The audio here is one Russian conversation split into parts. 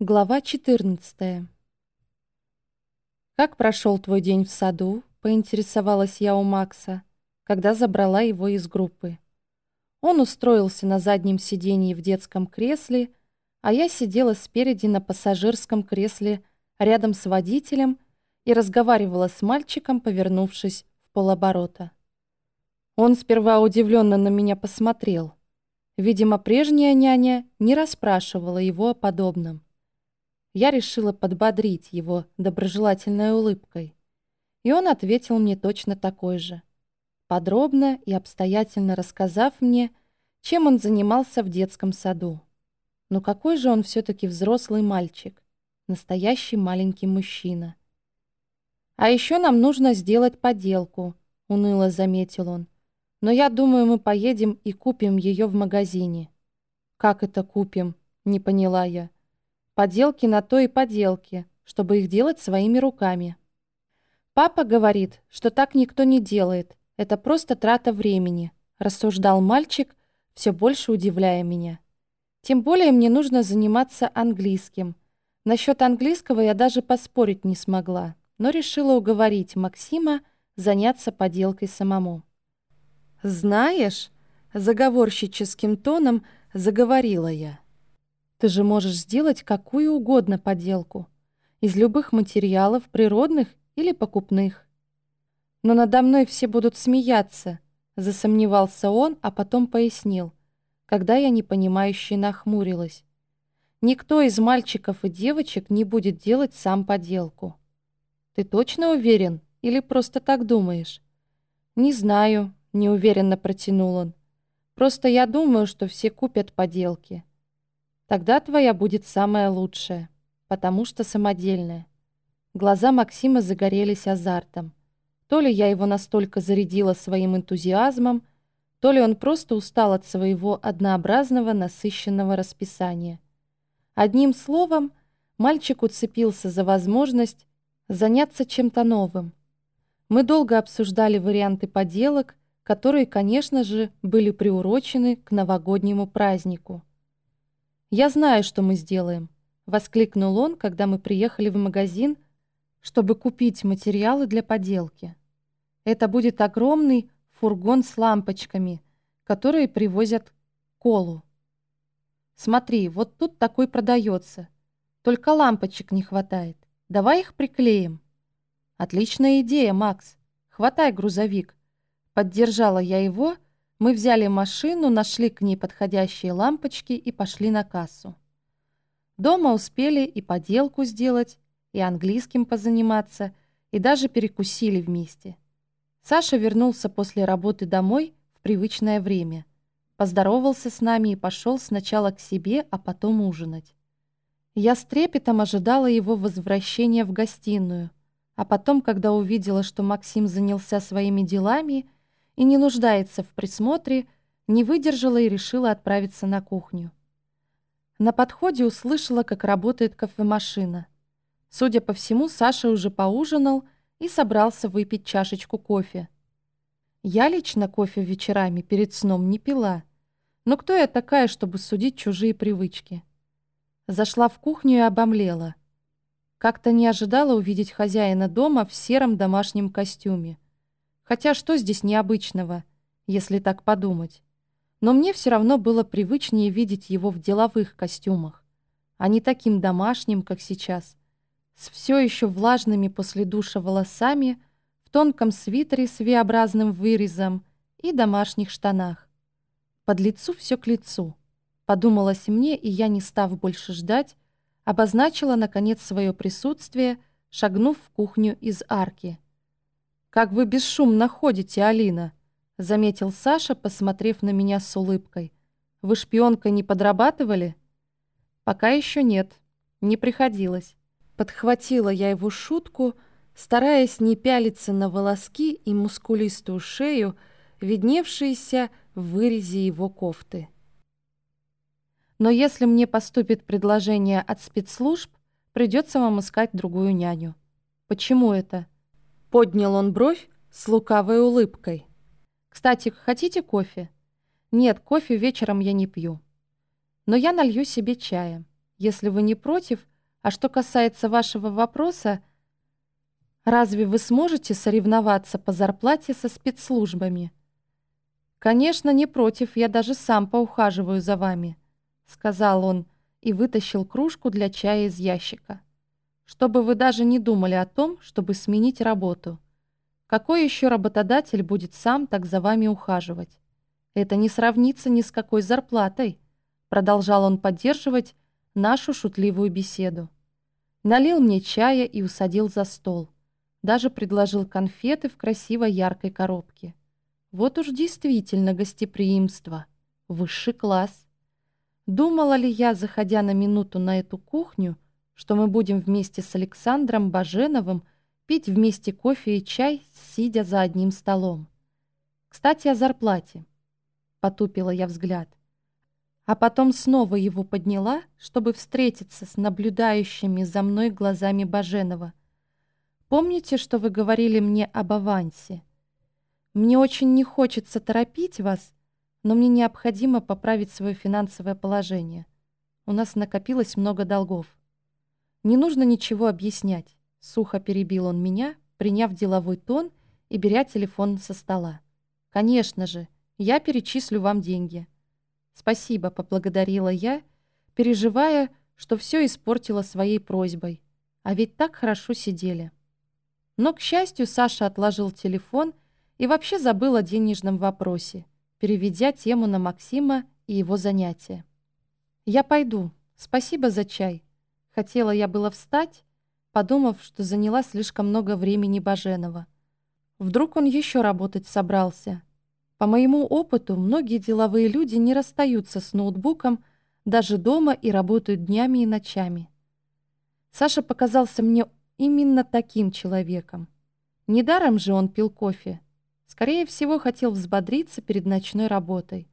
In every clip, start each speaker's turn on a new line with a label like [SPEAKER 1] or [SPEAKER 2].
[SPEAKER 1] Глава 14. «Как прошел твой день в саду?» — поинтересовалась я у Макса, когда забрала его из группы. Он устроился на заднем сиденье в детском кресле, а я сидела спереди на пассажирском кресле рядом с водителем и разговаривала с мальчиком, повернувшись в полоборота. Он сперва удивленно на меня посмотрел. Видимо, прежняя няня не расспрашивала его о подобном я решила подбодрить его доброжелательной улыбкой. И он ответил мне точно такой же. Подробно и обстоятельно рассказав мне, чем он занимался в детском саду. Но какой же он все-таки взрослый мальчик, настоящий маленький мужчина. «А еще нам нужно сделать поделку», — уныло заметил он. «Но я думаю, мы поедем и купим ее в магазине». «Как это купим?» — не поняла я. Поделки на то и поделки, чтобы их делать своими руками. Папа говорит, что так никто не делает. Это просто трата времени, рассуждал мальчик, все больше удивляя меня. Тем более мне нужно заниматься английским. Насчет английского я даже поспорить не смогла, но решила уговорить Максима заняться поделкой самому. «Знаешь», — заговорщическим тоном заговорила я, — ты же можешь сделать какую угодно поделку. Из любых материалов, природных или покупных. Но надо мной все будут смеяться, засомневался он, а потом пояснил, когда я непонимающе нахмурилась. Никто из мальчиков и девочек не будет делать сам поделку. Ты точно уверен или просто так думаешь? Не знаю, неуверенно протянул он. Просто я думаю, что все купят поделки. Тогда твоя будет самая лучшая, потому что самодельная. Глаза Максима загорелись азартом. То ли я его настолько зарядила своим энтузиазмом, то ли он просто устал от своего однообразного насыщенного расписания. Одним словом, мальчик уцепился за возможность заняться чем-то новым. Мы долго обсуждали варианты поделок, которые, конечно же, были приурочены к новогоднему празднику. «Я знаю, что мы сделаем», — воскликнул он, когда мы приехали в магазин, чтобы купить материалы для поделки. «Это будет огромный фургон с лампочками, которые привозят колу. Смотри, вот тут такой продается. Только лампочек не хватает. Давай их приклеим». «Отличная идея, Макс. Хватай грузовик». Поддержала я его, — мы взяли машину, нашли к ней подходящие лампочки и пошли на кассу. Дома успели и поделку сделать, и английским позаниматься, и даже перекусили вместе. Саша вернулся после работы домой в привычное время. Поздоровался с нами и пошел сначала к себе, а потом ужинать. Я с трепетом ожидала его возвращения в гостиную, а потом, когда увидела, что Максим занялся своими делами, и не нуждается в присмотре, не выдержала и решила отправиться на кухню. На подходе услышала, как работает кофемашина. Судя по всему, Саша уже поужинал и собрался выпить чашечку кофе. Я лично кофе вечерами перед сном не пила. Но кто я такая, чтобы судить чужие привычки? Зашла в кухню и обомлела. Как-то не ожидала увидеть хозяина дома в сером домашнем костюме. Хотя что здесь необычного, если так подумать? Но мне все равно было привычнее видеть его в деловых костюмах, а не таким домашним, как сейчас, с все еще влажными после душа волосами, в тонком свитере с V-образным вырезом и домашних штанах. Под лицу все к лицу. Подумалось мне, и я, не став больше ждать, обозначила, наконец, свое присутствие, шагнув в кухню из арки — «Как вы бесшумно ходите, Алина!» — заметил Саша, посмотрев на меня с улыбкой. «Вы шпионкой не подрабатывали?» «Пока еще нет. Не приходилось». Подхватила я его шутку, стараясь не пялиться на волоски и мускулистую шею, видневшиеся в вырезе его кофты. «Но если мне поступит предложение от спецслужб, придется вам искать другую няню». «Почему это?» Поднял он бровь с лукавой улыбкой. «Кстати, хотите кофе?» «Нет, кофе вечером я не пью. Но я налью себе чая. Если вы не против, а что касается вашего вопроса, разве вы сможете соревноваться по зарплате со спецслужбами? Конечно, не против, я даже сам поухаживаю за вами, сказал он и вытащил кружку для чая из ящика. Чтобы вы даже не думали о том, чтобы сменить работу. Какой еще работодатель будет сам так за вами ухаживать? Это не сравнится ни с какой зарплатой, продолжал он поддерживать нашу шутливую беседу. Налил мне чая и усадил за стол. Даже предложил конфеты в красивой яркой коробке. Вот уж действительно гостеприимство. Высший класс. Думала ли я, заходя на минуту на эту кухню, что мы будем вместе с Александром Баженовым пить вместе кофе и чай, сидя за одним столом? Кстати, о зарплате. Потупила я взгляд а потом снова его подняла, чтобы встретиться с наблюдающими за мной глазами Баженова. «Помните, что вы говорили мне об авансе? Мне очень не хочется торопить вас, но мне необходимо поправить свое финансовое положение. У нас накопилось много долгов. Не нужно ничего объяснять», — сухо перебил он меня, приняв деловой тон и беря телефон со стола. «Конечно же, я перечислю вам деньги». «Спасибо», — поблагодарила я, переживая, что все испортила своей просьбой. А ведь так хорошо сидели. Но, к счастью, Саша отложил телефон и вообще забыл о денежном вопросе, переведя тему на Максима и его занятия. «Я пойду. Спасибо за чай». Хотела я было встать, подумав, что заняла слишком много времени Баженова. Вдруг он еще работать собрался — по моему опыту, многие деловые люди не расстаются с ноутбуком даже дома и работают днями и ночами. Саша показался мне именно таким человеком. Недаром же он пил кофе. Скорее всего, хотел взбодриться перед ночной работой.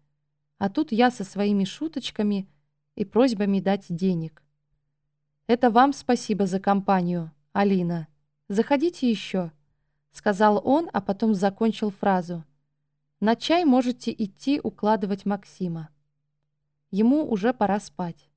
[SPEAKER 1] А тут я со своими шуточками и просьбами дать денег. «Это вам спасибо за компанию, Алина. Заходите еще», — сказал он, а потом закончил фразу — на чай можете идти укладывать Максима. Ему уже пора спать.